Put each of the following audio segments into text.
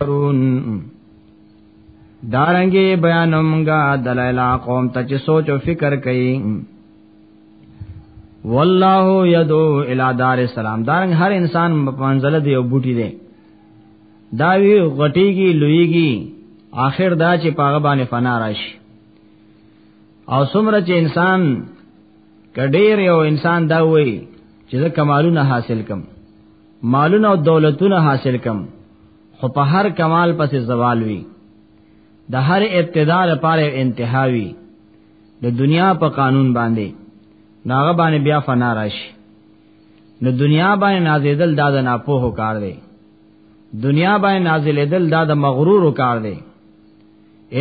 کرون دارنګي بیانومګه دلایل قوم ته چې سوچ او فکر کوي والله یدو الی دار السلام دارنګ هر انسان په منزل دی او بوټي دی دا وی غټیږي لویږي آخر دا چې پاغه باندې فنا راشي او څومره چې انسان کډیر یو انسان دا وایي چې زه کمالونه حاصل کم مالونه او دولتونه حاصل کم خو په هر کمال پسې زوال وی د هر ابتدا لپاره انتها وی د دنیا په قانون باندې ناغه باندې بیا فنا راشي نو دنیا باندې نازیدل دا د ناپوهو کار دی دنیا باندې نازلېدل دا د مغرورو کار دی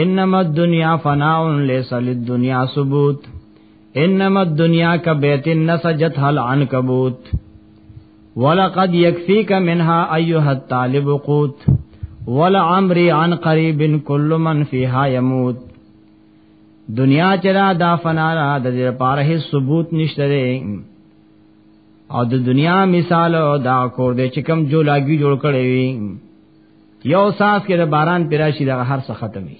انما الدنيا فناء ليس للدنيا ثبوت انما الدنيا كبيت نسجتها العنكبوت ولقد يكفيك منها ايها الطالب قوت ولعمري عن قريب كل من فيها يموت دنیا چرا دا فنا را د دې لپاره هیڅ ثبوت نشته دی او د دنیا مثال دا کور دې چې کم جو لاګي جوړ کړي وي یو صاف کې د باران پراشي دغه هر څه ختمي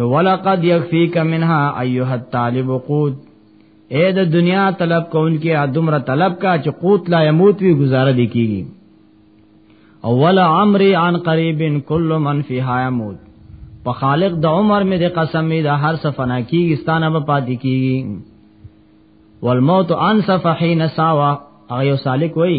نو ولقد یکفیک منها ایها الطالب قوت اے د دنیا طلب کوونکې ادمره طلب کا چې قوت لا يموت وی گزاره دی کیږي او ولا عمري عن قریب کل من فیها يموت په خالق د عمر می د قسم می د هر صفنا کیږي ستانه به پاتې کیږي والموت عن صفحین ساوا هغه سالک وای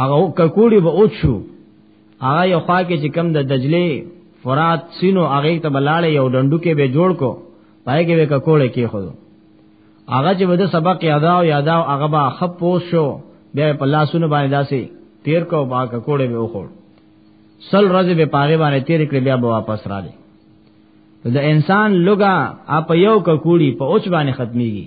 هغه ککوړي به اوچو هغه یو خوا کې چې کم د دجله فرات سینو هغه ته بلاړې یو ډندو کې به جوړ کو پای کې به ککوړې کې خو هغه چې بده سبق یادا او یادا هغه به خپو شو بیا په لاسونو باندې داسي تیر کو با ککوړې به وخور سل ورځې به پاره باندې تیر کړې بیا به واپس را دي د انسان لګا اپ یو ککوړي په اوچ باندې ختميږي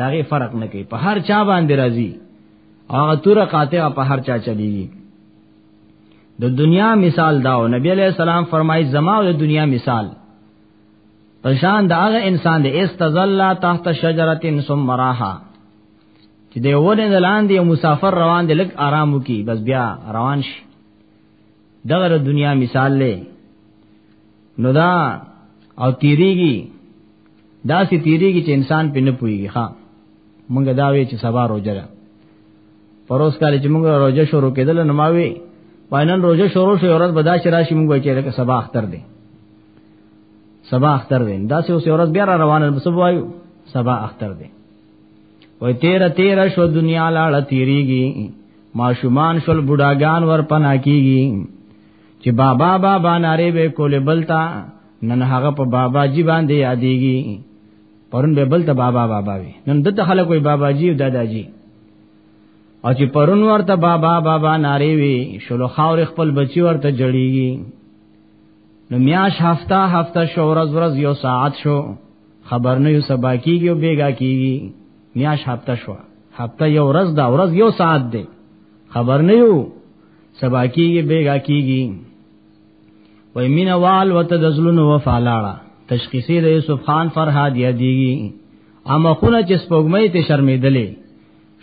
داغه فرق نه کوي په هر چا باندې راځي هغه تور قاطع په هر چا چلیږي د دنیا مثال دا او نبی علیہ السلام فرمایي زما او د دنیا مثال پشان دا هغه انسان دی استذل تحت شجره ثم راها چې دی ونه لاندې مسافر روان دی لک آرام وکي بس بیا روان شي دغه د دنیا مثال لې نو دا او تیریږي دا سي تیریږي چې انسان په نه پويږي ها مونږ دا وی چې سبا روزه ده پروس کال چې مونږ روزه شروع کېدل نو ما وی پاینن روزه شروع شو ورځ بدا چې راشي مونږ چې لکه سبا اختر دی سبا اختر دی دا سه اوس ورځ بیا را روانه مصب وایو سبا اختر دی وای 13 13 شو دنیا لاړه تیریږي ماشومان شول بډاګان ور پنا کیږي چې بابا بابا ناره به کول بلتا نن هغه په بابا جی باندې یادېږي پرون به بلتا بابا بابا وي نن د خلک وي بابا جی او دادا جی او چې پرون ورته بابا بابا ناره وي شلو خاور خپل بچي ورته جړیږي نو میاش هفته هفته شو ورځ ورځ یو ساعت شو خبر نه یو سبا کیږي او بیګا کیږي میاش هفته شو هفته یو ورځ دا ورځ یو ساعت دی خبر نه یو سبا کیږي بیګا کیږي وای مینوال وته د زلون و فالاړه تشخیصی د یوسف خان فرهاد یادیږي اما خونه چې سپوږمۍ ته شرمېدلې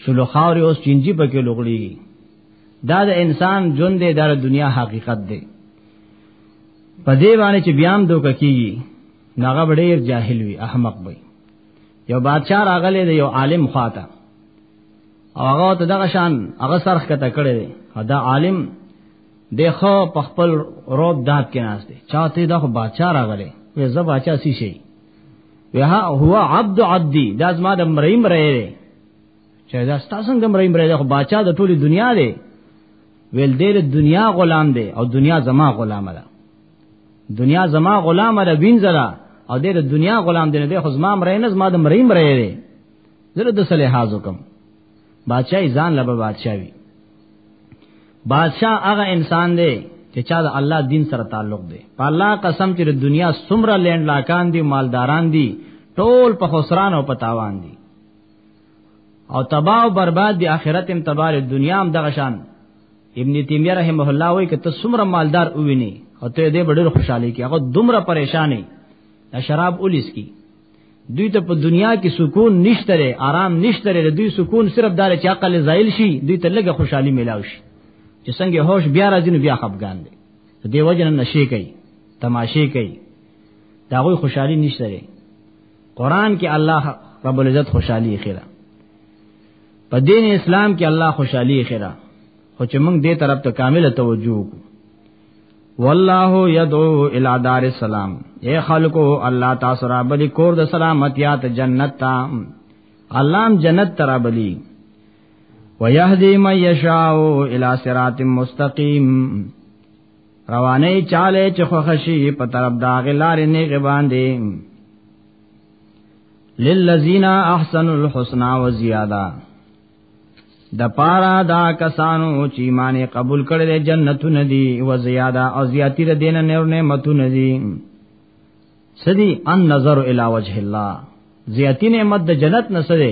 شلو خاورې اوس چینجی پکې لغړي دا د انسان ژوند دی د دنیا حقیقت دی په دې باندې چې بیام دوک کیږي ناغه ډېر جاهل وي احمق وي یو بادشاہ راغلی دی یو عالم خواته او هغه ته دغه شان هغه سرخ کته کړی دی دا عالم دغه په خپل روب داد کې ناس دی چاته دغه بادشاہ راغلی وې زه بادشاہ سی شي وه هو عبد عبدی دا زما د مریم رې دی چې دا ستاسو څنګه مریم رې دی خو بادشاہ د ټوله دنیا دی ویل دې دنیا غلام دی او دنیا زما غلام ده دنیا زما غلام را وینځلا او د دنیا غلام دی نه د خزما مرې نه زما د مرې مرې دی زره د صلی حاضر کوم بادشاہي ځان لبه بادشاہي بادشاہ هغه انسان دی چې چا د الله دین سره تعلق دی په الله قسم چې د دنیا سمره لند لاکان دي مالداران دي ټول په خسران او په تاوان دي او تباہ او برباد دی اخرت هم تباہ دی دنیا هم دغه شان ابن تیمیه رحمه الله وایي کته څومره مالدار وویني او ته دې ډېر خوشاله کی هغه دومره پریشانې دا شراب اولیس کی دوی ته په دنیا کې سکون نشته لري آرام نشته لري دوی سکون صرف دار چې عقل زایل شي دوی ته لږه خوشحالي ملاوي شي چې څنګه هوش بیا راځي نو بیا خپګان دي دیو جن نشي کوي تماشې کوي دا غوي خوشحالي نشته لري قران کې الله رب العزت خوشحالي خیره په دین اسلام کې الله خوشحالي خیره خو چې موږ دې طرف ته کامل توجه وکړو والله يدعو الى دار السلام اے خلقو الله تاسو را بلی کور د سلامتیا ته جنت تا الله جنت ترا بلی ويهدي من يشاء الى صراط مستقيم روانه چاله چې خوښي په طرف دا غلار نه غباندې للذین احسن الحسنا و زیاده د پارا دا کسانو چې ایمان قبول کړي د جنتونه دي و زیاده او زیاتی د دین نه نعمتونه دي سدي ان نظر الی وجه الله زیاتی نعمت د جنت نه سره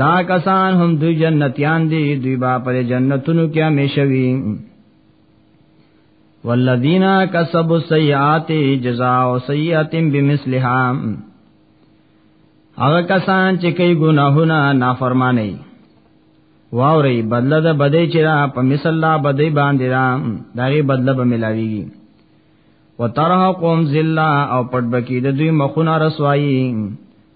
دا کسان هم دوی جنتیان دي دوی با پر جنتونو کې همیشوي والذین کسبوا السیئات جزاء سیئات بمثلها هغه کسان چې کوي ګناهونه نافرمانی واوري بدله ده بدې چې را په مثال لا بدې باندې را دغه بدله به ملاويږي وترهقهم ذلہ او پټ بکی د دوی مخونه رسوایی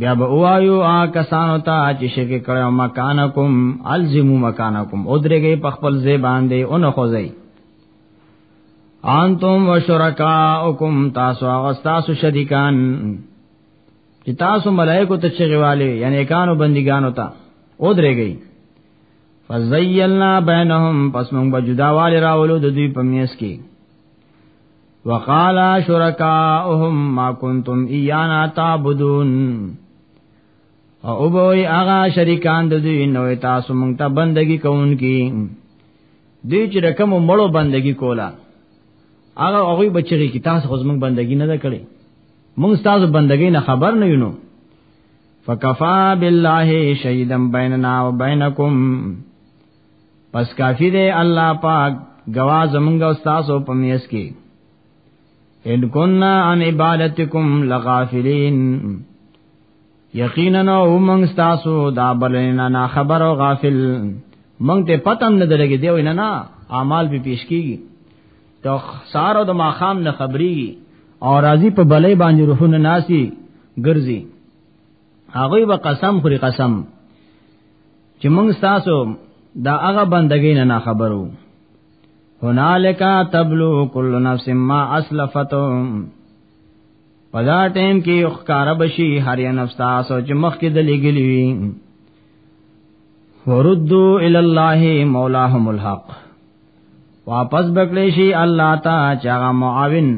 بیا به وایو آ کسانو ته چې شک کړو مکانکم الزمو مکانکم او درګې په خپل ځای باندې اون خوځي انتم وشرکاءکم تاسو او تاسو شریکان چې تاسو ملائکو ته چغواله یعنی کانو بندګانو ته او درګې فزیلنا بینهم پس موږ به جداواله راولو د دوی په میس کې وقال شرکاءهم ما کنتم ایانا تعبدون او وبوي هغه شریکان د دوی نو تاسو مونږ ته بندگی کوونکی دوی چې رقم مړو بندگی کولا هغه هغه بچی کی تاسو خو مونږ بندگی نه کړې مونږ تاسو بندگی نه خبر نه یونو فکفا بالله شهیدم بیننا و بینکم پس کافی دے الله پاک گوا زمونږ او تاسو په میس کې ان کننا عن عبادتکم لغافلین یقینا او موږ تاسو دا بلنه نه خبر او غافل موږ ته پتم نه درګي دی وینا نه اعمال به پیش کیږي تو سارو د ماخام نه خبري او راضی په بلې باندې روحونه ناسي ګرځي هغه به قسم خوري قسم چې موږ تاسو دا هغه بندګۍ نه نه خبرو هنالک تبلو کل نفس ما اسلفتم پدا ټیم کې ښکارا بشي هر یو نفس تاسو چې مخ کې د لګلی وي وردو ال الله مولاهم الحق واپس بکلی شي الله تا چا معاون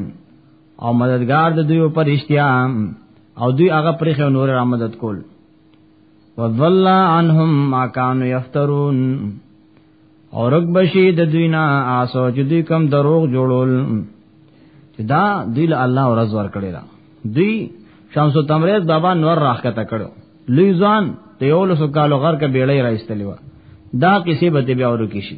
او مددگار د دوی پر اشتیا او دوی هغه پرخه نور را مدد کول وضل عنهم ما كانوا يفترون او رګ بشي د دوی نه آسو چې دوی کم دروغ جوړول چې دا دوی له الله ورځ ور کړی دا دوی شمس تمریز بابا نور راخته کړو لوی ځان ته یو لسو کالو غر کې بیړې راځتلی و دا کیسه به بیا ورو کیشي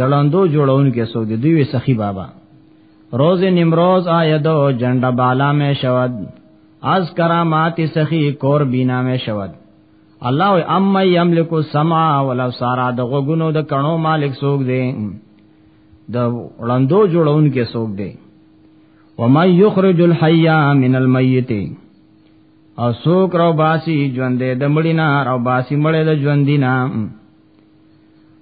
دړاندو جوړون کې سو دي دوی سخی بابا روز نمروز آیدو جنډا بالا مې شود از کرامات سخی کور بینا مې شود الله او ام یملک السمع ولا سارا د غوګونو د کڼو مالک سوګ دی د وړاندو جوړون کې سوګ دی و من یخرج الحی من المیت او سوک رو باسی ژوندې د مړینا رو باسی مړې د ژوندینا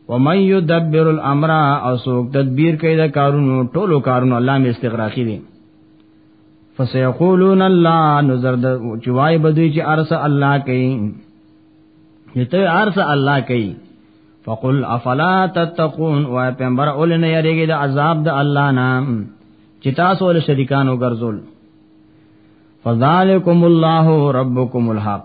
ومن يدبر الامر او سوک تدبیر کوي دا کارونو ټولو کارونو الله می استغراقی دي فسيقولون الله نظر د چوای بدوی چې ارس الله کوي یته ارس الله کوي فقل افلا تتقون او پیغمبر اول نه یریږي د عذاب د الله نام چې تاسو ول شریکانو ګرځول فذالکم الله ربکم الحق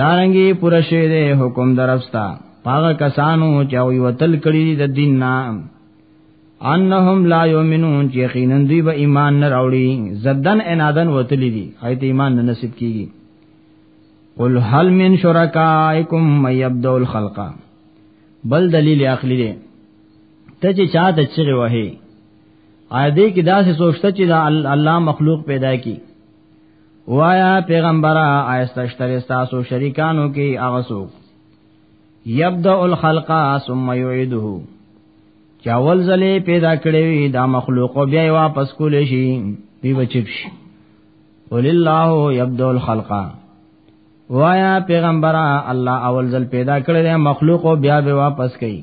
دارنګي پر شه دې حکم درستا پاغه کسانو چې او یوتل کړي د دین نام انهم لا یؤمنون چې یقینا دوی به ایمان نه راوړي زدن انادن وتلی دي ایت ایمان نه نصیب کیږي قل هل من شرکائکم من یبدو الخلق بل دلیل عقلی دی ته چې چاته چغه وهي ا دې کې داسې سوچته چې دا الله مخلوق پیدا کی وایا پیغمبره آیستشتری تاسو شریکانو کې هغه څوک یبدا الخلق ثم یعیده چاول زلې پیدا کړې وي دا مخلوق بیا واپس کولې شي بي بچب شي ولله یبدا الخلق وایا پیغمبره الله اول زل پیدا کړې مخلوق بیا به واپس کوي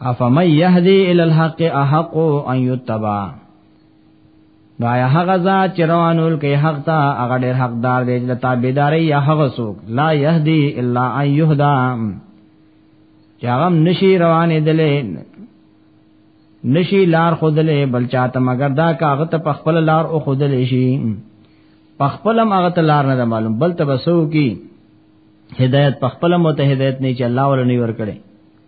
افمن يهدي الى الحق احق ان يتبع نو یا هغه ذات چې روانول کوي حق ته هغه ډېر حقدار دی چې تابعداري یا هغه څوک لا يهدي الا ان يهدا چې هغه نشي روانې دلې نشي لار خودلې بل چاته مگر دا کاغه ته په خپل لار او خودلې شي په خپل هغه ته لار نه معلوم بل ته بسو کی هدایت په خپل مو ته هدایت نه چې الله ولني ور کړی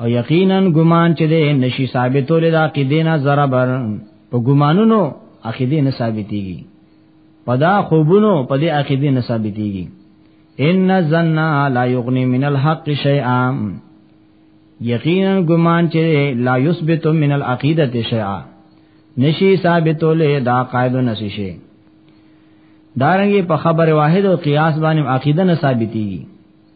او یقینا ګمان چې ده نشي ثابتول د عقیدې نه ذره بر په ګمانونو عقیدې نه ثابتېږي پدا خوبونو پدې عقیدې نه ثابتېږي ان الظن لا یغنی من الحق شیئا یقینا ګمان چې لا یثبت من العقیده شیئا نشي ثابتول د عقایدو نشي شي دارنګي په خبره واحد او قیاس باندې عقیده نه ثابتېږي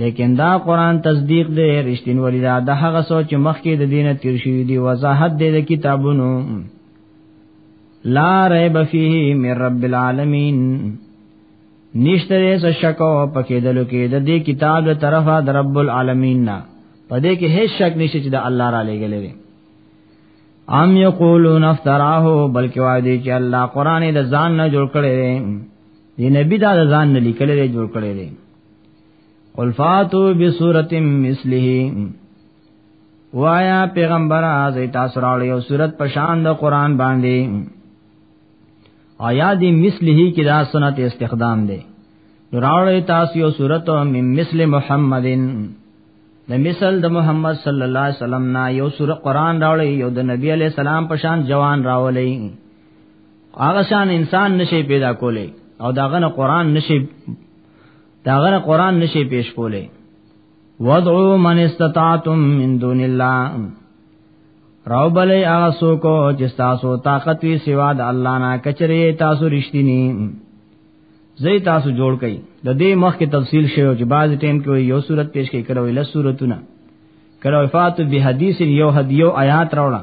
لیکن دا قران تصدیق دی رښتینولی دا د هغه سوچ مخکې د دینه تیر شوی دی وضاحت دی د کتابونو لا ریب فیه من رب العالمین نشته څه شک او پکې دلو کې د دې کتاب له طرفه د رب العالمین نه پدې کې هیڅ شک نشته چې د الله را لګلې دی ام یقولون افتراه بلکې وایي چې الله قران د ځان نه جوړ کړی دی دی نبی دا ځان نه لیکل لري جوړ کړي دي قل فاتو بسورت مثله وایا پیغمبر از تاسو راړي او صورت پشان د قران باندې آیا دی مثله کې دا سنت استخدام دی راړی تاسو یو صورت من مثل محمدن د مثل د محمد صلی الله علیه وسلم نا یو سورۃ قران راوړی یو د نبی علی السلام په شان جوان راولې هغه شان انسان نشي پیدا کولی او داغه نه قران نشي داغه نه قران نشي پیش کولی وادعوا من استطعتم من دون الله راو بلې هغه څوک چې تاسو طاقت وی سوا د الله نه کچره تاسو رښتینی زې تاسو جوړ کړئ د دې مخ کې تفصیل شوی چې بعض ټیم کې یو صورت پیش کړي کړو له صورتونه کړو فات به حدیث یو حدیو آیات راوړه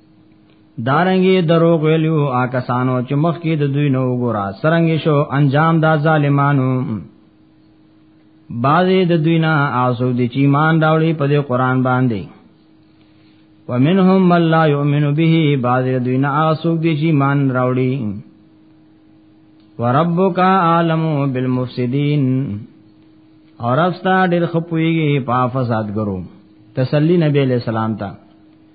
دارنګي دروغ ویلو آکسانو چې مخ کې د دوی نو ګورا سرنګ شو انجام دا ظالمانو بعضی د دوی نه آسو دي چې ایمان راوړي په دې قران باندې ومنهم من لا يؤمن به بعضی د دوی نه آسو دي چې ایمان راوړي وربک عالم بالمفسدين اور افستا ډېر خپويږي په فساد ګرو تسلی نبی له سلام ته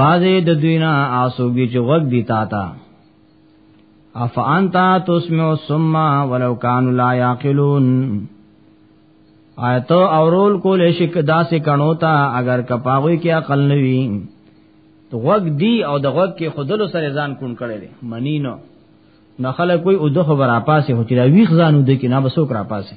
بازه د دوینا آسوګي چې وګ دی تا تا اف انت تسمع ثم ولو كانوا لا يعقلون آیتو اورول کول شک داسې کڼو تا اگر کپاوی کې عقل نوي تو وګ دی او د وګ کې خودلو سره ځان کون کړي دي منی نو نخله کوئی او د خبر اپاسه هو چې دا ویخ ځانو د کې نه بسوک را پاسه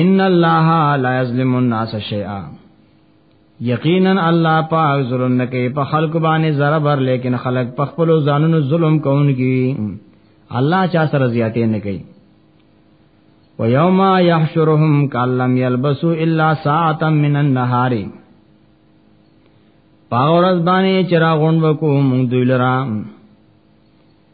ان الله لا یظلم الناس شیئا یقینا الله پاک ظلم نه کوي په خلق باندې ذره بر لیکن خلق په خپل ځانونو ظلم کوونکی الله چا سره زیاتې نه کوي و یوم یحشرهم کلم یلبسو الا ساعتا من النهار پاورز باندې چراغون وکوم دوی لرام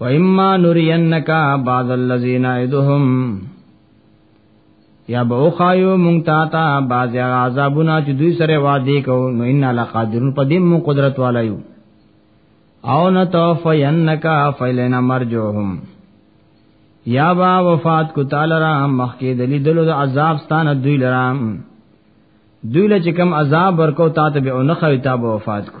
و اما نرینک بعض الذین عدهم یا به خایو مونږ تا ته بعض عذابونه چې دوی سره وعده کو نو ان الله قادرون په دې مو قدرت والایو او نتوفینک فیلنا مرجوهم یا با وفات کو تعالی را مخکې دلی دلو د عذاب ستانه دوی لرام دوی لچ کم عذاب ورکو تا ته به اونخه تا به وفات کو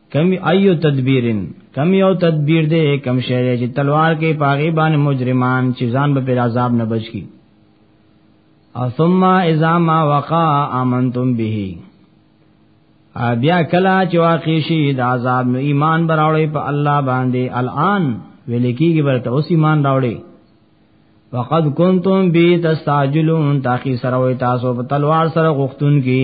کم ایو تدبیرن کم یو تدبیر دې کم شعر چې تلوار کې پاغي باندې مجرمان چې ځان به پر عذاب نه بچ کی او ثم اذا ما وقع امنتم به بیا کلا چې واقع شي د عذاب نو ایمان براوړې په الله باندې الان ویل کېږي برته اوس ایمان راوړې وقد کنتم بی تستعجلون تاخی سره وې تاسو په تلوار سره غختون کې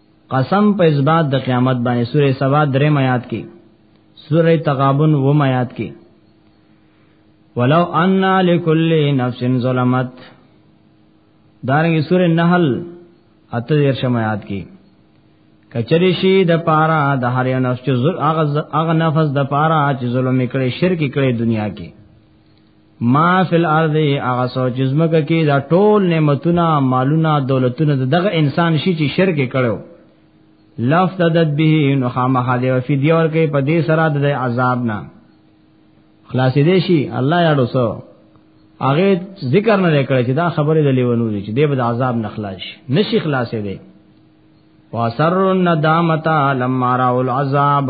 قسم په اثبات د قیامت باندې سوره سبا درې میات کې سوره تغابن و میات کې ولو ان لكل نفس ظلمت دارنګ سوره نحل اته دیر شمیات کې کچری شي د پارا د هر یو نفس چې هغه نفس د پارا چې ظلم کړي شرک کړي دنیا کې ما فی الارض هغه سوچ زمګه کې دا ټول نعمتونه مالونه دولتونه دغه انسان شي چې شرک کړو لفتدت به نو خامخا دی فی دی اور کې په دې سره د عذاب نه خلاصې دې شي الله یاړو سو هغه ذکر نه کړی چې دا خبره د لیونو دي چې دې به عذاب نه خلاص نشي خلاصې دې واسر الندامتا لما راول عذاب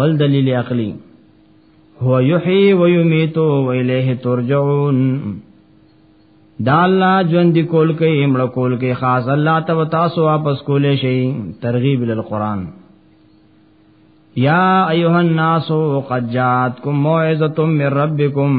بل دلیل عقلی هو یحیی و یمیت و الیه ترجعون دا الله ژوند کول کوي امړ کول کوي خاص الله ته تاسو واپس کولې شي ترغیب ال قران یا ایها الناس قد جاءتکم موعظه من ربکم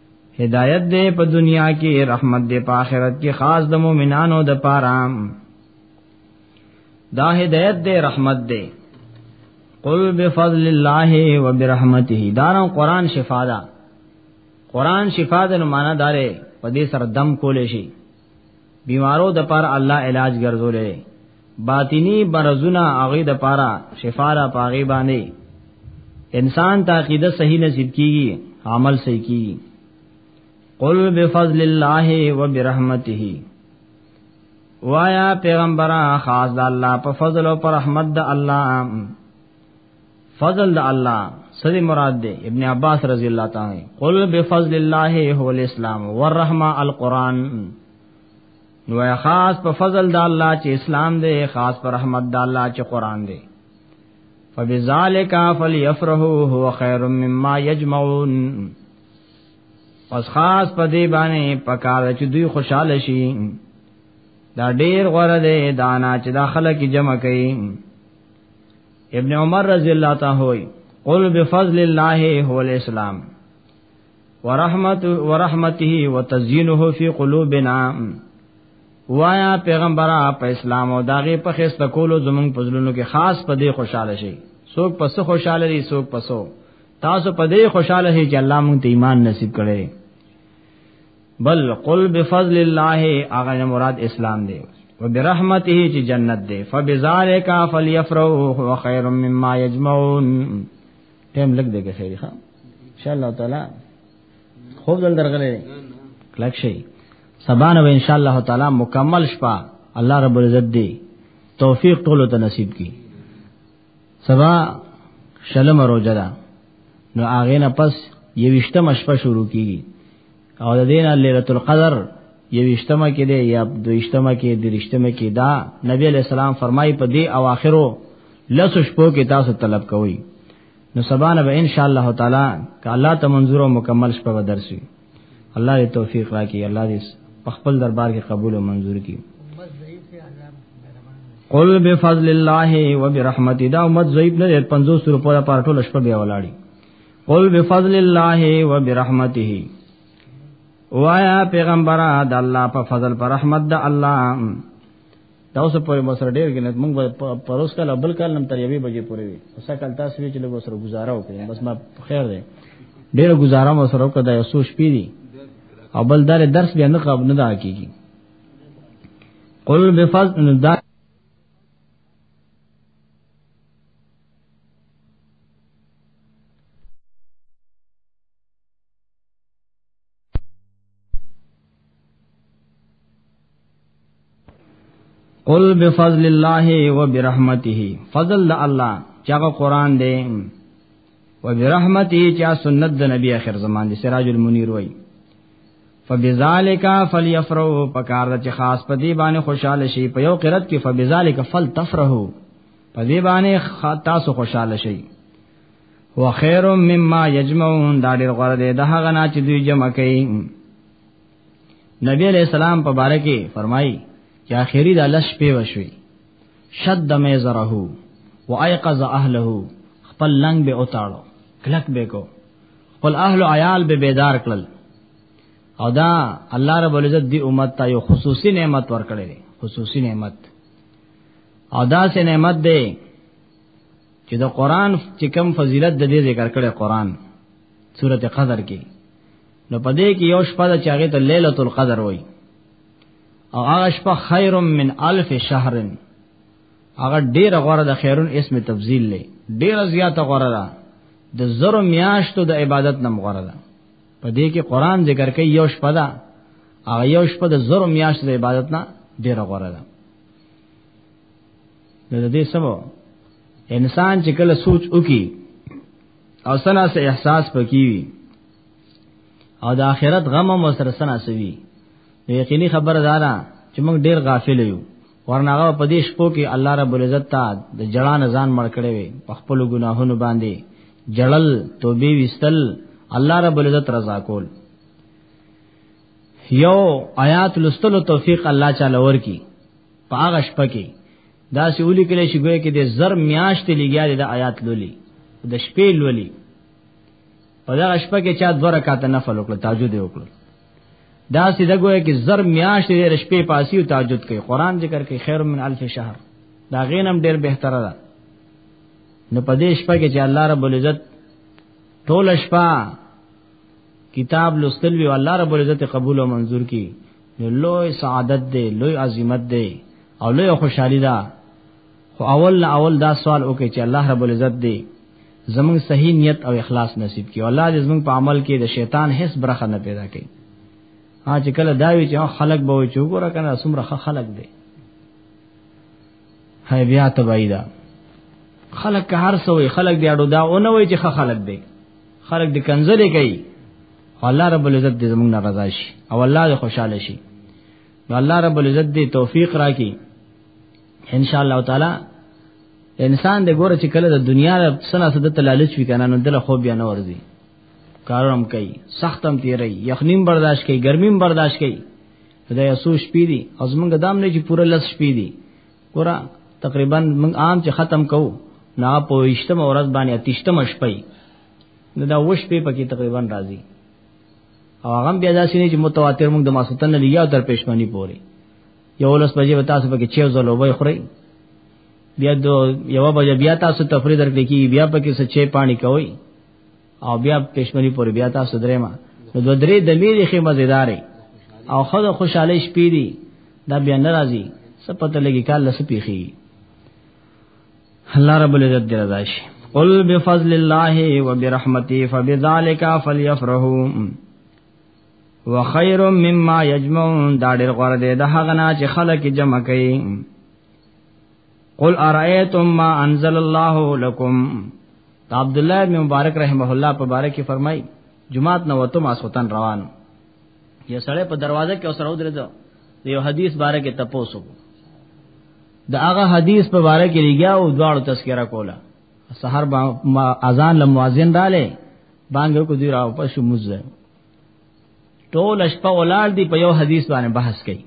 هدایت دې په دنیا کې رحمت دې په آخرت کې خاص د مؤمنانو د پاره دا هدایت دې رحمت دې قل بفضل الله وبرحمته دا نو قران شفا ده قران شفا ده نو معنا داره په دې سره دم کولې شي بیمارو د پر الله علاج ګرځولې باطینی برزونه هغه د پاره شفاره پاغي باندې انسان ته عقیده صحیح نصیب کیږي عمل صحیح کیږي قل بفضل الله وبرحمته وایا پیغمبره خاص د الله په فضل او پر رحمت د الله فضل د الله سدي مراد دی ابن عباس رضی الله تعالی قل بفضل الله هو الاسلام والرحمه القران نو خاص په فضل د الله چې اسلام دی خاص په رحمت د الله چې قران دی فبذالک فلیفرحوا هو خیر مما یجمعون پس خاص په دې باندې پکار چې دوی خوشاله شي دا ډیر غوړه ده دانا چې دا خلک جمع کوي ابن عمر رضی الله تعالی ہوئی قل بفضل الله هو الاسلام ورحمت ورحمته وتزينه في قلوبنا وایا پیغمبره په اسلام او داغه په خسته کولو زمونږ پزلونو کې خاص په دې خوشاله شي څوک پس خوشاله دي څوک پسو تاسو په دې خوشاله شي چې الله مونږ ته ایمان نصیب کړي بل قل بفضل الله اغه مراد اسلام دی وبرحمته چې جنت دی فبذالک فلیفرحوا هو خیر مما یجمعون تم لګ دې کې خیر ښه ان شاء الله تعالی خوب دل درغلې کلک شي سبانه ان شاء الله تعالی مکمل شپه الله رب العزت دی توفیق ټولو ته نصیب کړي سبا شلم روزه ده نو هغه نه پس یوشتم شپه شروع کیږي او د دینه ليله القدر یوشتمه کې دی یا دویشتمه کې درشتمه کې دا نبی علیہ السلام فرمایي په دې اواخرو لس شپو کې تاسو طلب کوئ نو سبانه به ان شاء الله تعالی ک الله ته منظور او مکمل شپه درسي الله دې توفیق راکړي الله دې په خپل دربار کې قبول او منزور کړي قل بفضل الله وبرحمته دا امت ضعیف نه 50 روپیا پر ټول شپه بیا ولاړی قل بفضل الله وبرحمته وایا پیغمبره د الله په فضل پر رحمت د الله دا اوس په مسر ډیر کې نه موږ پروس کال بل کال نم تر یوې بجې پورې وي اوس کال تاسو وی چې له سره گزاره وکړي بس ما خیر دی ډیر گزاره مو سره وکړه یو سوچ پی دي او بل دار درس بیا نه قابل نه دا کیږي قل بفضل دا قل بفضل الله وبرحمته فضل الله چاغه قران دی وبرحمته چا سنت د نبی اخر زمان دی سراج المنیر وای فبذالک فلیفرحوا پکار چې خاص په دی باندې خوشاله شي په یو قرت کې فبذالک فلتفرحوا په دی باندې تاسو خوشاله شئ وخير مما يجمعون دا ډېر غوړه دی دا هغه نه چې دوی جمع کوي نبی علیہ السلام په باره کې فرمایي چې اخیری د لش په وشوي شد مې زره و ايقظ اهله خپل لنګ به اوتاړو کلک به کو خپل اهل عیال به بیدار کړل او دا الله رب العزت دی امت ته یو خصوصي نعمت ورکړي خصوصي نعمت او دا سه نعمت دی چې د قران چې کم فضیلت د دې ذکر کړي قران سورته قدر کې نو پدې کې یو شپه د چاغې ته ليله القدر وای او هغه شپه خیر من الف شهر هغه ډیر غوړه د خیرون اسم تفضیل لې ډیر زیاته غوړه ده د زرو میاشتو د عبادت نم غوړه ده پدې کې قران ذکر کوي یو شپه ده هغه یو شپه د زرو میاشتو د عبادت نه ډیر غوړه ده نو د دې سمو انسان چې کله سوچ وکي او سنا سه احساس پکې وي او د آخرت غم هم سره سنا سوي یقیني خبره ده چې موږ ډیر غافل یو ورناغه په دې شپو کې الله رب العزت ته د جړا نزان مړ کړي وي په خپل ګناهونو باندې جړل توبې وستل الله رب العزت رضا کول یو آیات لستلو توفیق الله تعالی ورکی په هغه شپه کې دا سی اولی کله شي ګویا کې د زر میاشت لګیا د آیات لولي د شپې لولي په دا شپه کې چا دوه رکعات نفل وکړ تهجد وکړ دا سی د ګویا کې زر میاشت د شپې پاسي او تهجد کوي قران ذکر کوي خیر من الف شهر دا غینم ډیر بهتره ده نو په دې شپه کې چې الله رب العزت ټول شپه کتاب لوستل وی الله رب العزت قبول او منظور کړي نو لوی سعادت دی لوی عظمت دی او لوی خوشحالي ده خو اول نه اول دا سوال وکړي چې الله رب العزت دی زمون صحیح نیت او اخلاص نصیب کړي الله دې زمون په عمل کې د شیطان هیڅ برخه نه پیدا کړي ها چې کله دا وی چې خلک به وچو ګره کنه سمره خلک دی هاي بیا تبعی دا خلق که هر سوی خلق دی اډو دا اونه وای چې خ خلق دی خلق دی کنزلې کوي الله رب العزت دې زمونږ نه رضا شي او الله دې خوشاله شي نو الله رب العزت دې توفیق راکړي ان شاء الله تعالی انسان دې ګوره چې کله د دنیا سنا سد ته لالچ وی کنه نو دل خو بیا نه ورځي کارم کوي سختم تیری یخنیم برداشت کوي ګرمیم برداشت کوي دا یو څو شپې دي او زمونږ دام نه چې پوره لس شپې دي ګوره تقریبا موږ عام چې ختم کوو نه په وشتم اورز باندې اتشتم شپې نو دا وش په پکې تقریبا راځي او هغه بیا داسې نه چې متواتر موږ د ماسوتن نه لیا تر پېښمنی پوري یو لس بجې به تاسو پکې 6 زلو وای خوري بیا دو یو بجې بیا تاسو تفریح درکې کی بیا پکې سچې پانی کوي او بیا پښمنی پورې بیا تاسو درې ما نو دو درې د لوی خې مزیدارې او خود خوشاله شپې دي دا بیا ناراضي سپته لګي کال لس پیخي الله رب العزت دې رضا شي قل بفضل الله وبرحمته فبذلك فليفرحوا وخير مما يجمعون دا ډېر غوړه ده د هغه نه چې خلک جمع کوي قل ارایتم ما انزل الله لكم عبد الله بن مبارک رحمه الله په باره کې فرمای جمعات نو وته ما سوتن روان یو سړی په دروازه کې اوسره ودرېدو یو حدیث باره کې تپوسو د هغه حدیث په باره کې لګیا او دواړو تذکرہ کولا سحر با اذان له مؤذن رااله بانګ کو دی راو پښو مزه ټول شپه ولال دی په یو حدیث باندې بحث کوي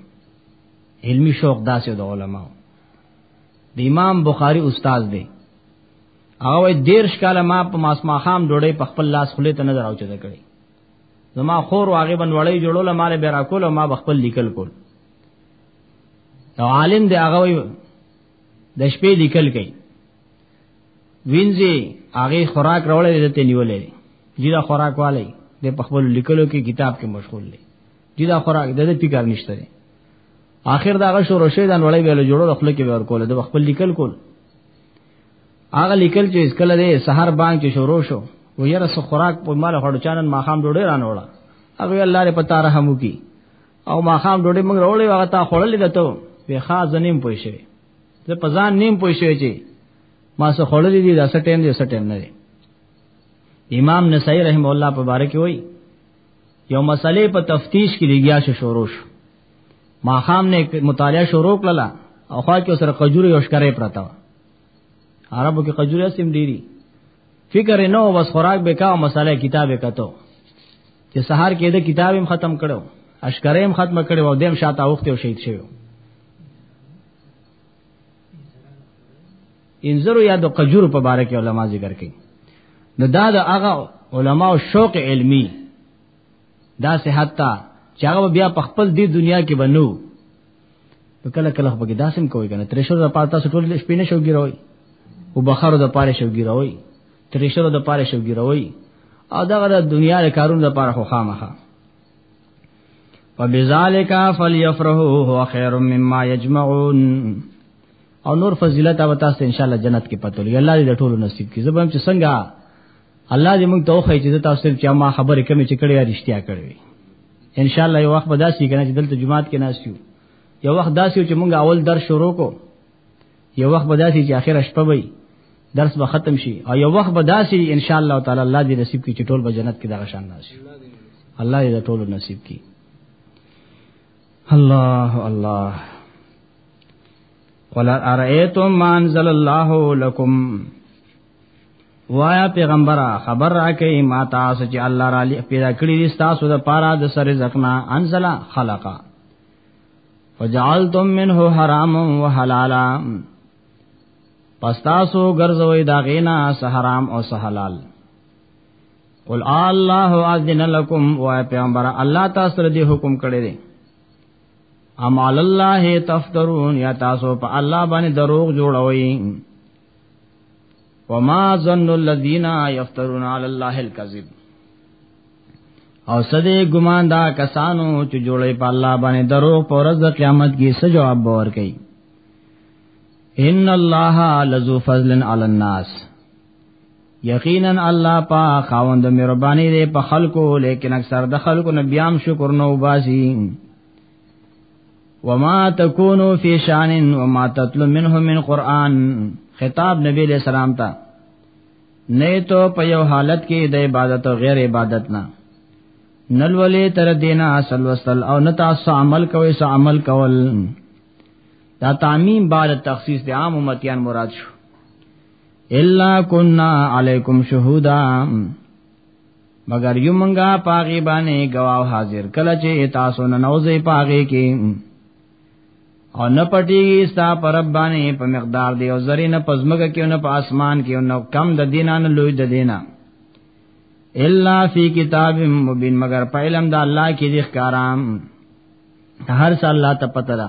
علمی شوق داسې د علما د امام بخاری استاد دی هغه دیر شکاله ما په ماس ماخام ډوړې په خپل لاس خله ته نظر اوچته کړی زما خور واغې بنوړې جوړول مال به را کول ما خپل لیکل کول او عالم دی هغه د شپې لیکل کوي وینځي هغه خوراک راولې دته نیولې جیدا خوراک والے د خپل لیکلو کې کتاب کې مشغول دی دي دا خوراک د دې پیګار نشته دی آخر دا غ شروع شوی دا نړۍ ویل جوړو خپل کې ور کول د خپل لیکل کول هغه لیکل چې اس کله دې سحر بانک چې شروع شو و یره سو خوراک په مال هړو چانن ماخام ډوډۍ رانوړه هغه الله لري پتا رحم وکي او ماخام ډوډۍ موږ راولې هغه تا خړلې دته وی خاص نیم پوي شوی زه په ځان نیم پوي شوی چې ما سو خړلې دي دا سټیم دي سټیم نه دي امام نسائی رحم الله په باره کې وایي یو مسلې په تفتیش کې لګیا شو شروع شو ما خام نه مطالعه شروع کړله او خوا کې سره قجور یو شکرې پرتا عربو کې قجور سیم ډیری فکر نه او بس خوراک به کا او مسله کتابه کتو چې سحر کې د کتابم ختم کړو اشکرېم ختم کړو او دیم شاته اوخته شهید شوی انزرو یا د قجور په باره کې علما ذکر کوي نو دا د هغه علما او شوق علمی دا صحت ته چې هغه بیا په خپل دی دنیا کې بنو نو کله کله به داسم کوي کنه ترشو د پاره تاسو ټول شپې نه شوګیروي او بخارو د پاره شوګیروي ترشو د پاره شوګیروي او دغه د دنیا د کارونو د پاره خو خامخه فبذالک فلیفرحوا هو خیر مما یجمعون او نور فضیلت او تاسو ان شاء الله جنت کې پته لګي الله دې ټول نصیب کړي زبم چې څنګه الله دې موږ توخی چې تاسو سره چې ما خبرې کمی چې کړې رښتیا کړې ان شاء الله یو وخت به داسې کنه چې دلته جمعات کې ناس یو یو وخت داسې چې موږ اول در شروع کو یو وخت به داسې چې اخر شپه وي درس به ختم شي او یو وخت به داسې ان شاء الله تعالی الله دې نصیب کړي چې ټول به جنت کې دغه شان ناس الله دې ټول نصیب کړي الله الله قل ارئیتم ما انزل الله لكم وایا پیغمبره خبر راکې ما تاسو چې الله را لې پیدا کړی دي تاسو د پاره د سر زخنا انزل خلقا وجعلتم منه حرام و حلالا پس تاسو ګرځوي دا غینا سه حرام او سه حلال قل الله اذن لكم و پیغمبر الله تاسو له حکم کړی دی ام علی الله تفترون یا تاسو په الله باندې دروغ جوړوي وما ظن الذين يفترون على الله الكذب او سده ګمان دا کسانو چې جوړي په الله باندې دروغ پر ورځ د قیامت کې څه جواب ورکړي ان الله لذو فضل علی الناس یقینا الله پا خاوند مهرباني دی په خلکو لیکن اکثر د خلکو نه بیام شکر نو باسي وما تکونو فی شان وما تتلو منه من قران خطاب نبی علیہ السلام ته نه تو په یو حالت کې د عبادت او غیر عبادت نه نل ولې تر دینا اصل وصل او نه تاسو عمل کوي سو عمل کول دا تعمیم بعد تخصیص د عام امتیان مراد شو الا كنا عليكم شهودا مگر یو منګه پاغي باندې گواو حاضر کله چې تاسو نه نوځي پاغي کې او نه پټيږي ستا پر باندې په مقدار دی او زری نه پزمګ کې نه په اسمان کې نو کم د دینه نه لوی د دینه الا فی کتاب مبین مگر په علم د الله کې د ښکارام هر څه الله ته پته ده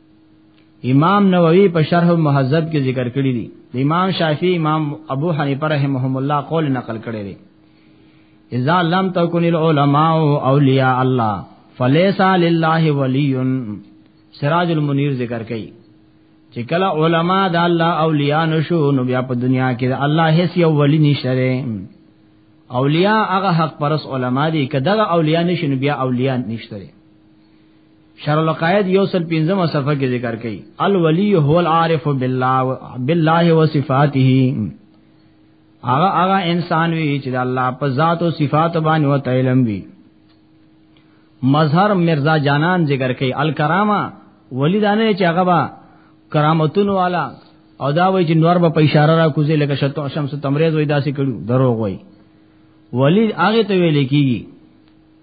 امام نووي په شرح مهذب کې ذکر کړی دی د امام شافعي امام ابو حنیفه رحمهم الله قول نقل کړی دی اذا لم تكن العلماء اولیاء الله فليس لله ولي سراج المنیر ذکر کړي چې کله علما د الله اولیاء نشو نو بیا په دنیا کې د الله هیڅ یو ولی نشته اولیاء هغه حق پرس علما دي کداغه اولیاء نشي نو بیا اولیاء نشته شرح القاید یو سل پنځم صفحه کې ذکر کړي الولی هو العارف بالله بالله و صفاته هغه هغه انسان وی چې د الله په ذات او صفات باندې و تعلم وی مظهر مرزا جانان ذکر کړي الکرامه ولی دانه چې هغه با کرامتون والا او دا وای چې نور به په اشاره را کوزي لکه شتو شمس تمریز وای داسې کړو دروغ وای ولی هغه ته ویل کیږي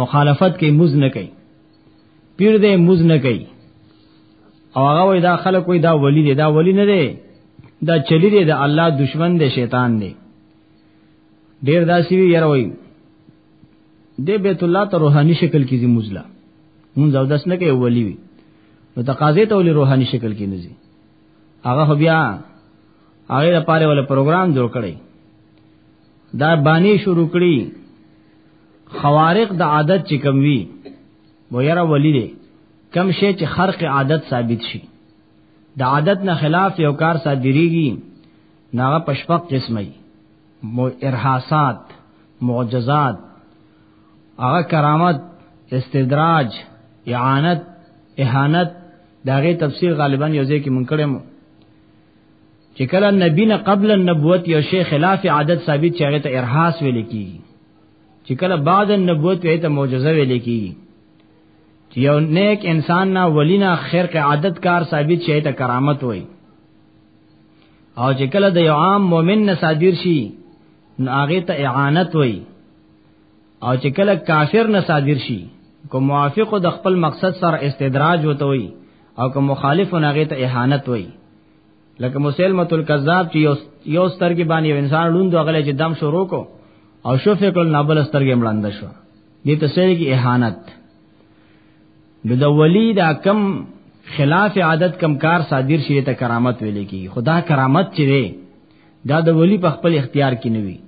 مخالفت کې موز نه کوي پیر دې موز نه کوي او هغه وای دا خلک وای دا ولی دی دا ولی نه دی دا چلی دی دا الله دشمن دی شیطان دی ډیر داسي وی یره وای د بیت الله ته روحاني شکل کې زی مزلا مونږ او داس نه کوي ولی وی نو تقاضې ته ولې روحاني شکل کې نزي هغه بیا هغه لپاره ول پروګرام جوړ کړی دا بانی شروع کړي خوارق د عادت چې کم وی و یرا ولی دی کم شی چې خرق عادت ثابت شي د عادت نه خلاف یو کار صادریږي ناغه پشپق قسمه مو ارهاسات معجزات هغه کرامت استدراج اعانت اهانت داغه تفسیر غالبا یو ځای کې مونږ کړم چې کله نبی نه قبل النبوت یو شی خلاف عادت ثابت چاغه ته ارهاس ویل کی چې کله بعد النبوت یې ته معجزه ویل کی چې یو نیک انسان نه ولینا خیر کې عادت کار ثابت شي ته کرامت وای او چې کله د یو عام مؤمن نه صادر شي نو هغه ته اعانت وای او چې کله کافر نه صادر شي کو موافق د خپل مقصد سره استدراج وته وای او کو مخالف نه هغه ته اهانت وای لکه مسلمه الکذاب چې یو سترګې باندې یو انسان لوند غلې چې دم شروع کو او شفق النبل سترګې مړاند شو دې ته سړي کې اهانت د ولی دا کم خلاف عادت کم کار صادر شي ته کرامت ویل کی خدا کرامت چې دی دا د ولی په خپل اختیار کې نوي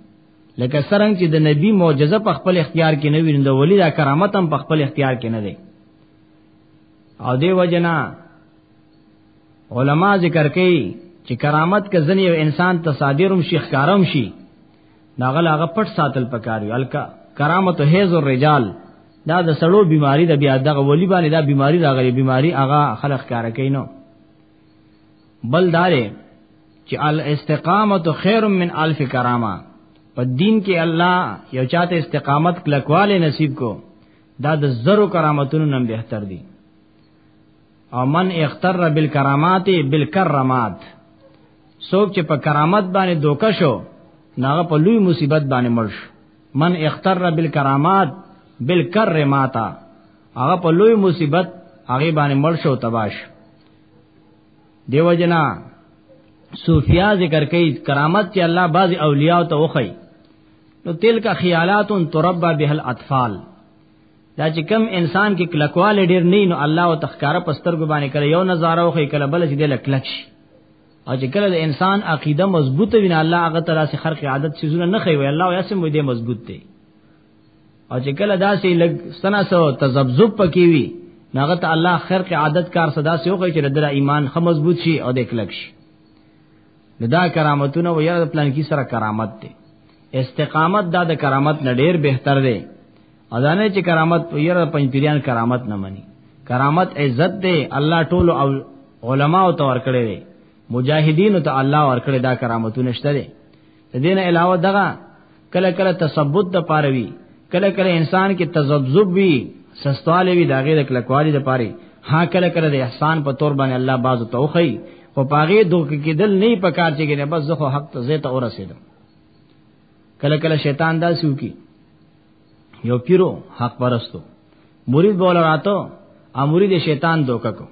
لکه سرنګ چې د نبی معجزه په خپل اختیار کې نوي د ولی دا کرامت هم په خپل اختیار کې نه دی او دی وجنا علما ذکر کوي چې کرامت کې ځنی یو انسان تصادیرم شیخ کارم شي ناغل هغه پټ ساتل پکار وي الکا کرامت هیز الرجال دا د سړو بیماری د بیا دغه ولی باندې دا بیماری راغلی بیماری هغه خلق کار کوي نو بل دارې چې الاستقامت خیر من الف کرامه په دین کې الله یو چاته استقامت کلکواله نصیب کو دا د زرو کرامتونو نم بهتر دي او من اختر بالکرامات بالکرامات څوک چې په کرامت باندې دوکه شو ناغه په لوی مصیبت باندې مړ شو من اختر بالکرامات بالکرامات هغه په لوی مصیبت هغه باندې مړ شو تباش دیو جنا صوفیا ذکر کوي کرامت چې الله بعض اولیاء ته وخی نو تلک خیالات تربا به الاطفال دا چې کم انسان کې کلکواله ډیر نه نو الله او تخکاره پستر ګو باندې کړي یو نظاره خو کله بل چې د لکلک شي او چې کله د انسان عقیده مضبوطه وي نه الله هغه تعالی سي خرق عادت شي زونه نه خي وي الله یا سم دې مضبوط دی او چې کله داسې لګ سنا سو تزبذب پکې وي ناغه ته الله خرق عادت کار صدا سي وکړي چې د ایمان خه مضبوط شي او د کلک شي دا کرامتونه و یا پلان کی سره کرامت دی استقامت دا د کرامت نه ډیر بهتر دی اذانه چې کرامت په یره پنځ پیران کرامت نه مني کرامت عزت دی الله ټول او علما او تور کړی دی مجاهدین ته الله ور کړی دا کرامتونه شته دی د دین علاوه دغه کله کله تثبت د پاروي کله کله انسان کې تذبذب وي سستواله وي داغه د کلکوالي د پاري ها کله کله د احسان په تور باندې الله باز توخی او پاغه دوک کې دل نه پکار چې نه بس زه حق ته زه ته ورسېدم کله کله شیطان داسو کی یو پیرو حق پرستو مرید بوله راتو ا مرید شیطان دوکه کو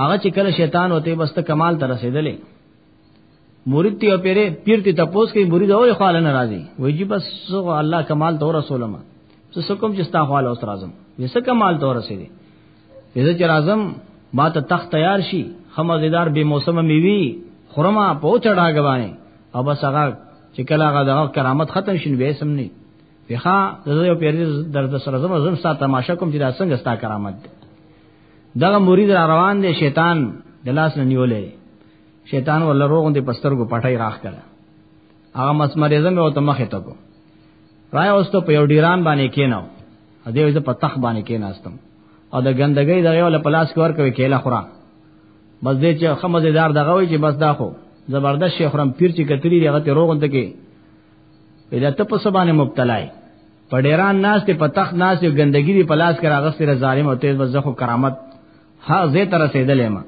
هغه چې کله شیطان وته بس ته کمال تر رسیدلې مرید ته پیره پیر ته تپوس کوي مرید اول خاله ناراضي وای جی بس سو الله کمال تو رسول ما سو کوم چې ستا خاله اوس راځم وسه کمال تو رسیدې زه چې راځم ما ته تخت تیار شي خمزیدار به موسمه میوي خرما په چړاګه باندې او بس هغه چې کله هغه دغه کرامت ختم شین به سم نه ویخا زه یو پیر درد سره زما زم ستا تماشا کوم چې دا څنګه ستا کرامت دی دغه مرید را روان دی شیطان د لاس نه نیولې شیطان ول روغ دی پسترګو پټای راخ کړه هغه مسمریزم او ته مخه تکو راي اوس ته په یو ډیران باندې کیناو دې وځه په تخ باندې کې ناستم او د ګندګۍ دغه ول په لاس کې ور کوي کېله خورا بس دې چې خمزه دار دغه وي چې بس دا خو زبردست شیخ رحم پیر چې کتلی دی هغه ته روغ ته کې دا ته په سبانه مبتلا یې په ډیران ناس ته په تخت ناس یو ګندګی دی په لاس کې راغستره ظالم او تیز وځخو کرامت ها زه تر رسیدلې ما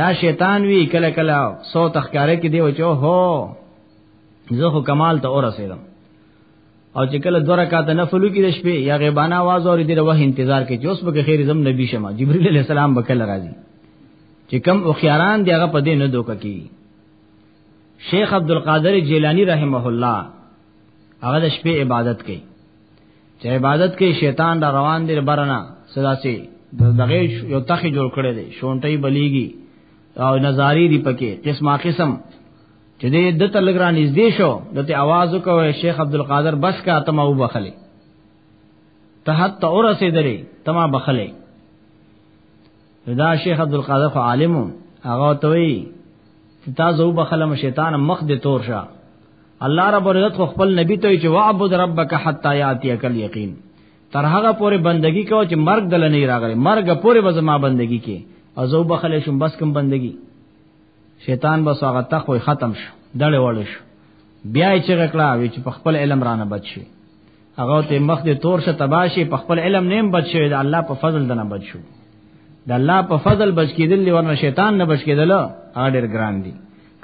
دا شیطان وی کله کله سو تخکاره کې دی و چې هو زه خو کمال ته اور رسیدم او چې کله دوه رکعات نفل کې د شپې یا غیبانه आवाज اوري د وه انتظار کې چې اوس به خیر زم نبی شمه جبرئیل علی السلام به کله راځي چې کم او خیاران دی هغه په دې نه دوک کی شیخ عبد القادر جیلانی رحمه الله هغه د شپې عبادت کوي چې عبادت کوي شیطان را روان دی برنا صدا سي دغه یو تخې جوړ کړي دي شونټي بلیږي او نظاری دی پکې قسمه قسم چې دې د تلګران نږدې شو دته आवाज وکوي شیخ عبد القادر بس کا اتم او بخلې ته حتی اور رسیدلې تما بخلې دا شیخ عبد القادر خو عالم هغه توي چې تاسو وبخلم شیطان مخ دې تور شه الله رب عزت خو خپل نبی ته چې وعبد ربک حتا یاتیک الیقین تر هغه پورې بندگی کو چې مرګ دل نه راغلی مرګ پورې به زما بندگی کې او زو بخلې شم بس کوم بندگی شیطان بس هغه تخوي ختم شو دړې وړې شو بیا یې چې غکړه وی چې په خپل علم رانه بچ شي هغه ته مخ دې تور شه تباشي په خپل علم نیم بچ شي د الله په فضل دنه بچ شو د الله په فضل بچ کېدل دی ورنه شیطان نه بچ کېدل هغه ډېر ګران دي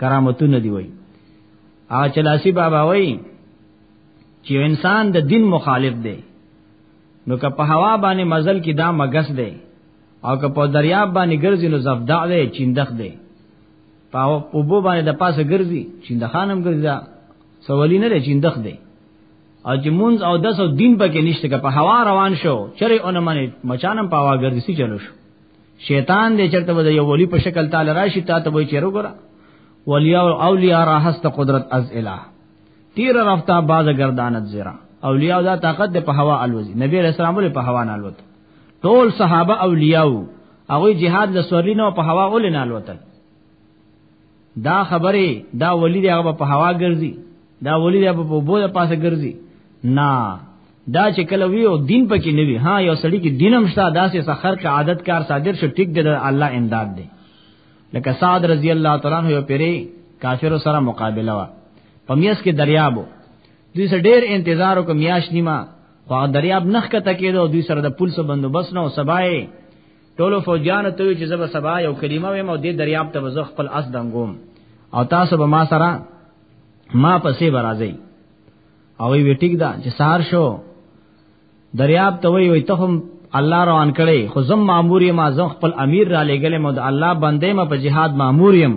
کرامتونه دی وای هغه چلاسی بابا وای چې انسان د دین مخالف دی نو که په هوا باندې مزل کې دا مګس دی او که په دریاب باندې ګرځي نو زفدع دی چیندخ دی پاو په بو باندې د پاسه ګرځي چیند خانم ګرځي سوالی نه دی چیندخ دی او چې مونږ او داس او دین پکې نشته که په هوا روان شو چرې اون منې مچانم پاوا ګرځي سي چلو شو شیطان دې چرته ود یو ولی په شکل تعالی راشي تا ته وای چیرو ګره ولیا او اولیاء را هست قدرت از الہ تیر رفتا باز گردانت زرا اولیاء دا طاقت دې په هوا الوزي نبی رسول الله په هوا نه الوت ټول صحابه اولیاء هغه جهاد لسورینو په هوا اول نه الوتل دا خبره دا ولی دی هغه په هوا ګرځي دا ولی دی په بو د پاسه ګرځي نه دا چې کله وی او دین پکې نه وی ها یو سړی کې دینم شته داسې سخر کا عادت کار صادر شو ټیک دی د الله امداد دی لکه سعد رضی الله تعالی عنہ یو پیری کافر سره مقابله وا پمیس کې دریابو دوی سره ډیر انتظار وکم یاش نیما خو دریاب نخ کته کېدو دوی سره د پولیسو بندوبست نه او سبای ټولو فوجانو ته چې زب سبا یو کلمه ویم او د دریاب ته وزخ خپل اس دنګوم او تاسو به ما سره ما پسې برازي او وی ټیک دا چې سار شو دریاب ته وی وی ته هم الله روان کړي خو زم مامور یم زم خپل امیر را لګلې مو د الله بندې ما په جهاد مامور یم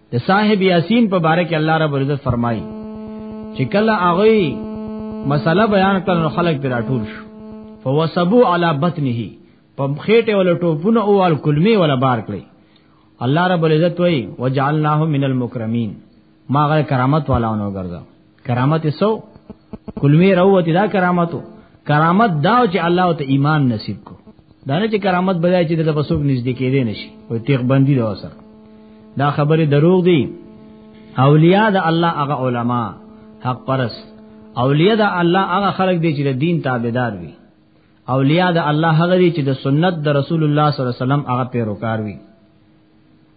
د صاحب یاسین په باره کې الله رب العزت فرمایي چې کله هغه مسله بیان کړ نو خلک پر راټول شو فوسبو علی بطنه په خېټه ول ټوپونه او ال کلمې ول بار کړی الله رب العزت وای وجعلناه من المکرمین ما غره کرامت والاونو ګرځا کرامت سو کلمه راوته دا کرامتو کرامت دا چې الله ته ایمان نصیب کو دا نه چې کرامت بدای چې د پسوک نږدې کېدې نشي او تیغ بندي دا سره دا خبره دروغ دي اولیاء د الله هغه علما حق پرس اولیاء د الله هغه خلق دي چې د دین تابعدار وي اولیاء د الله هغه دي چې د سنت د رسول الله صلی الله علیه وسلم هغه پیروکار وي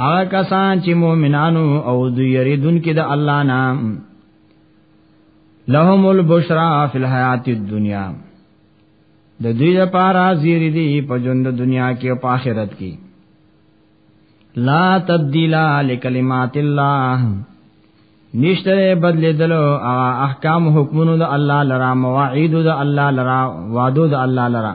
هغه کسان چې مؤمنانو او د یریدون کې د الله نام لهم البشرا فی الحیات الدنیا د دوی لپاره زیر دی په ژوند دنیا کې او په آخرت کې لا تبدیل لکلمات الله نشتره بدلیدلو احکام حکمونو د الله لرا مواعید د الله لرا وعدو د الله لرا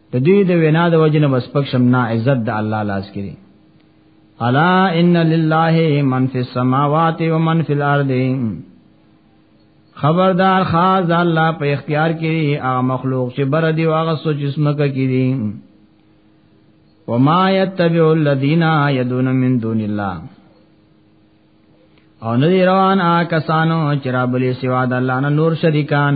د دوی د وینا د وجنه بس پکشم نا عزت د الله لاس کړي الا ان لله من فی السماوات و من فی الارض خبردار خاص الله په اختیار کې هغه مخلوق چې بر دی او هغه سوچ اسمکه کې دي وما يتبع الذين يدعون من دون الله او ندی روان آ کسانو چرابلی سوا د الله نه نور شریکان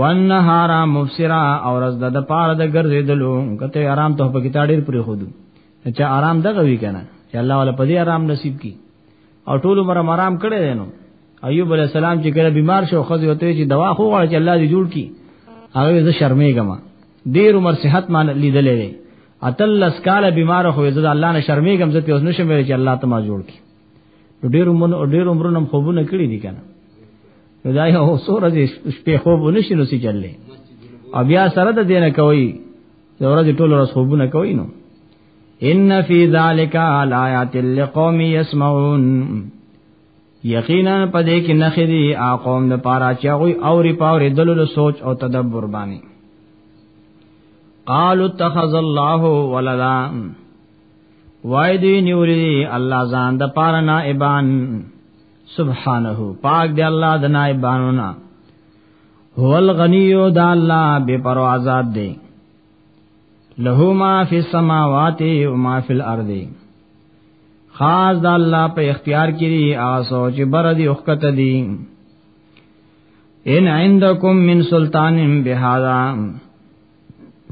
والنهار مبصرا او رز د پاره د ګرځیدلو کته آرام ته په کې تاړي پرې خودو چې آرام دغه وی کنه چې الله ولا په دې آرام نصیب کی او ټول عمر آرام کړي دینو ایوب علی السلام چې کله بیمار شو خو ته چې دوا خو غواړي چې الله دې جوړ کی هغه زه شرمېږم ډیر عمر صحت مان لیدلې دی اتل اسکاله بیمار خو زه الله نه شرمېږم زه پیوس نشم ویل چې الله ته ما جوړ کی ډیر عمر ډیر عمرونم خوبونه کړی دي کنه نو دا یو څو ورځې شپې خوب ونشي نو سي چللې او بیا سره د دینه کوي د ورځې ټول ورځ خوبونه کوي نو ان فی ذالک آیات لقوم یسمعون یقینا پدې کې نخې دي اقوم د پارا چاوي او ری پاورې دلول سوچ او تدبر باندې قالوا اتخذ الله ولدا وای دی نیولې الله ځان د پارا نائبان سبحانه پاک دی الله د نائبانو نه هو الغنی د الله بے پروا آزاد دی له ما فی السماوات و ما فی الارض خاص د الله په اختیار کې دی آسو چې بر دی وخت دی ان عندکم من سلطان بهذا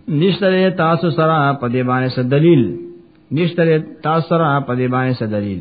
نشتره تاسو سره په دې باندې دلیل نشتره تاسو سره په دې باندې دلیل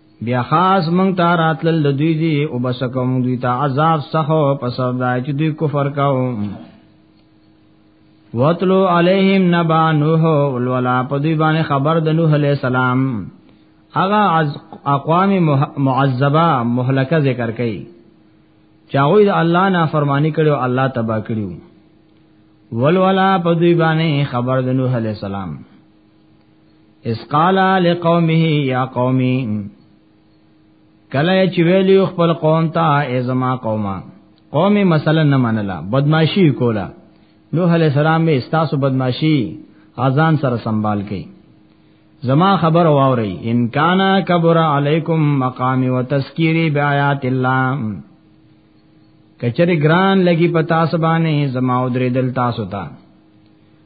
بیا خاص مونږ ته راتلل د دوی دی او بس کوم دوی ته عذاب سخو په سبب دا چې دوی کفر کاو وتلو علیہم نبا نوح ولولا په دوی باندې خبر د نوح علیہ السلام هغه از اقوام معذبه مهلکه ذکر کړي چاوی د الله نافرمانی کړو الله تبا کړو ولولا په دوی باندې خبر د نوح علیہ السلام اس قال لقومه یا قومي کله چې ویلی خپل قوم ته ازما قومه قوم مثلا نه منله بدمعشی کولا نوح علیہ السلام می استاسو بدمعشی اذان سره سنبال کړي زما خبر واوري ان کان کبر علیکم مقامی وتذکیری بیاات الله کچری ګران لګي پتا سبانه زما او درې دل تاسو ته تا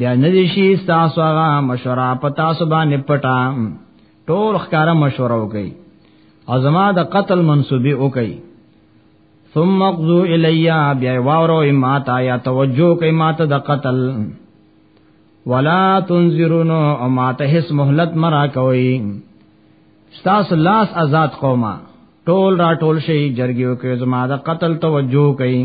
بیا ندی شي تاسو هغه مشوره په تاسو باندې پټا ټول ښکارا مشوره وکي او زما د قتل منسوبي وکي ثم اقضو الیا بیا واورو ما تا یا توجه کوي ما ته د قتل ولا تنذرون او ما ته هیڅ مهلت مرا کوي تاسو لاس آزاد قومه ټول را ټول شي جرګیو کې زما د قتل توجه کوي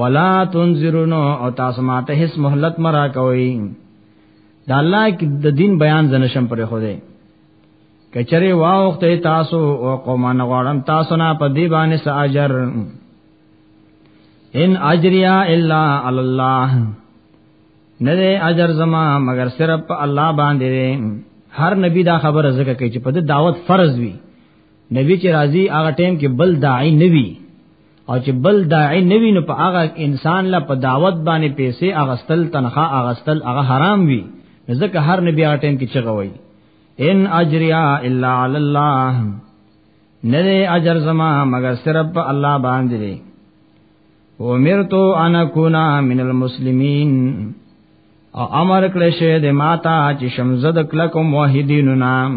ولا تنذرون او تاسو ماته هیڅ مهلت مرا کوي دا الله د دین بیان زنشم پر خو دی کچره واوخت تاسو او قومان غړم تاسو نه په دی باندې ساجر ان اجریا الا علی الله نه دې اجر زما مگر صرف په الله باندې هر نبی دا خبره زکه کوي چې په دعوت فرض وي نبی چې راضي هغه ټیم کې بل داعي نوي او چې بل داعی نوی نو په هغه انسان لا په دعوت باندې پیسې اغستل تنخواه اغستل هغه حرام وي ځکه هر نبی هغه ټیم کې چغوي ان اجریا الا علی الله نه اجر زما مگر صرف په الله باندې دی امرتو ان کنا من المسلمین او امر کړی شه د ماتا چې شمزد کلکم واحدینو نام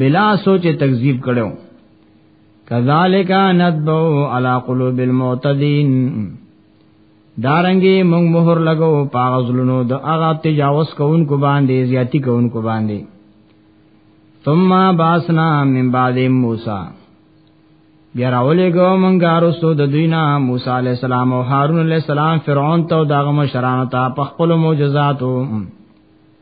بلا سوچ تکذیب کړو کذالک نتبو علی قلوب المعتدین دارنګي مونږ مہر لګو پاغزلونو د اغا تجاوز کوونکو باندې زیاتی کوونکو باندې ثم باسنا من بعد موسی بیا راولې ګو مونږه رسو د دوینا موسی علی السلام او هارون علی السلام فرعون ته دغه مشرانو ته په خپل معجزاتو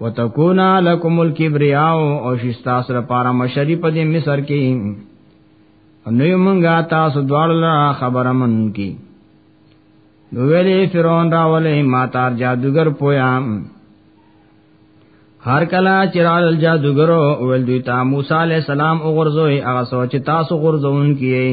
وتکونا لکم الکبریا او شستا سره پارا مشری په دې مصر کې نو یمنګا تاسو دوړ لا خبره من کی نو ویلې فرعون راولې ماتار جادوګر پویام هر کلا چرال جادوګرو ول دوی تا موسی علی السلام وګرځوي هغه سوچ تاسو غرزون کیئ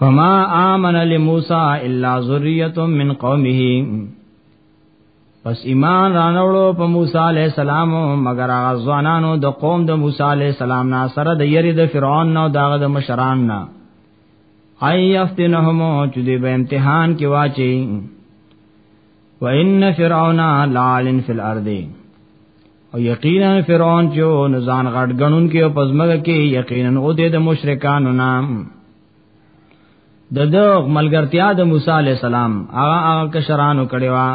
فما آمن لموسی الا ذریه من قومه پس ایمان رانوړو په موسی علی السلام مگر هغه ځوانانو د قوم د موسی علی السلام نه سره د یری د فرعون نو داغه د مشران نه ایفتنهم چې د امتحان کې واچي وان فرعون لعال فی الارض او یقینا فرعون جو نزان غټ غنون کې او پزماګه کې یقینا او د مشرکانو نام د دغ ملګرتیا د موسی علی السلام هغه هغه کشرانو کړي وا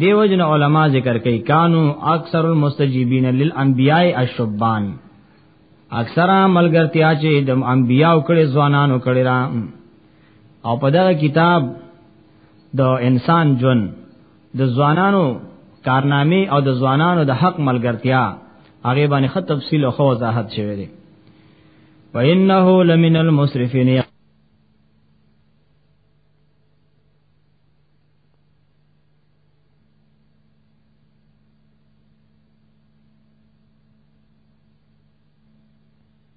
دیو جن علما ذکر کوي کانو اکثر المستجیبین للانبیاء الشبان اکثرا ملګرتیا چې د انبیاء کړي ځوانانو کړي را او په دغه کتاب د انسان جون د ځوانانو کارنامې او د ځوانانو د حق ملګرتیا هغه باندې خط تفصیل او وضاحت شوی دی وانه لمن المسرفین